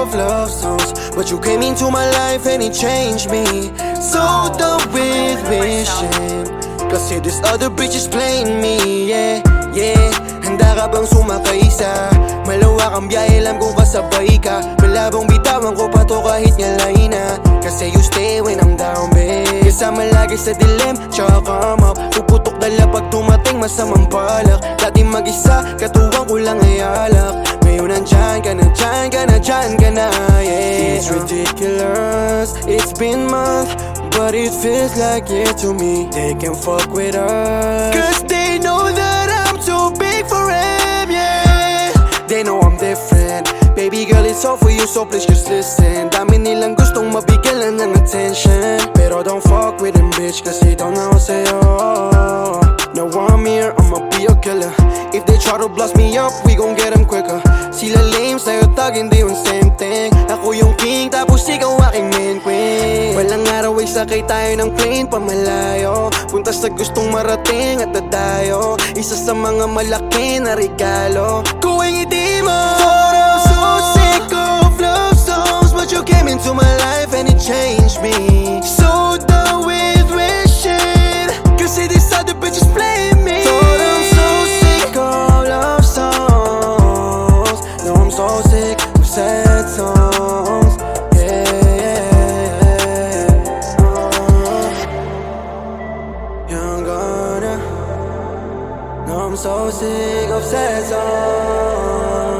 of love songs But you came into my life and it changed me. So done with wishing. Kasi this other bitch is playing me, yeah, yeah. Handa ka bang sumakay sa Malawak ang biyahe, alam kong kasabay ka? Malabong bitawan ko pa to kahit ngalay na. Kasi you stay when I'm down, babe. Kasama lagi sa dilim, tsaka come up. Puputok dala pag dumating masamang balak. Dati mag-isa, katuwang ko lang ay alak Yeah. It's ridiculous, it's been months But it feels like year to me. They can fuck with us. Cause they know that I'm too big for them, yeah. They know I'm different. Baby girl, it's all for you, so please just listen. Dami nilang gustong mabigyan ng attention. Pero don't fuck with them, bitch down na ako sa'yo Now I'm here, I'ma be a killer If they try to blast me up, we gon' get them quicker. Sila lame, sa'yo tag, hindi yung same thing. Ako yung king, tapos ikaw aking main queen. Walang araw ay sakay tayo ng plane pamalayo. Punta sa gustong marating at dadayo. Isa sa mga malaki na regalo. Kung ay ngiti mo I'm so sick of love songs But you came into my life and it changed me I'm so sick of sad songs. Oh.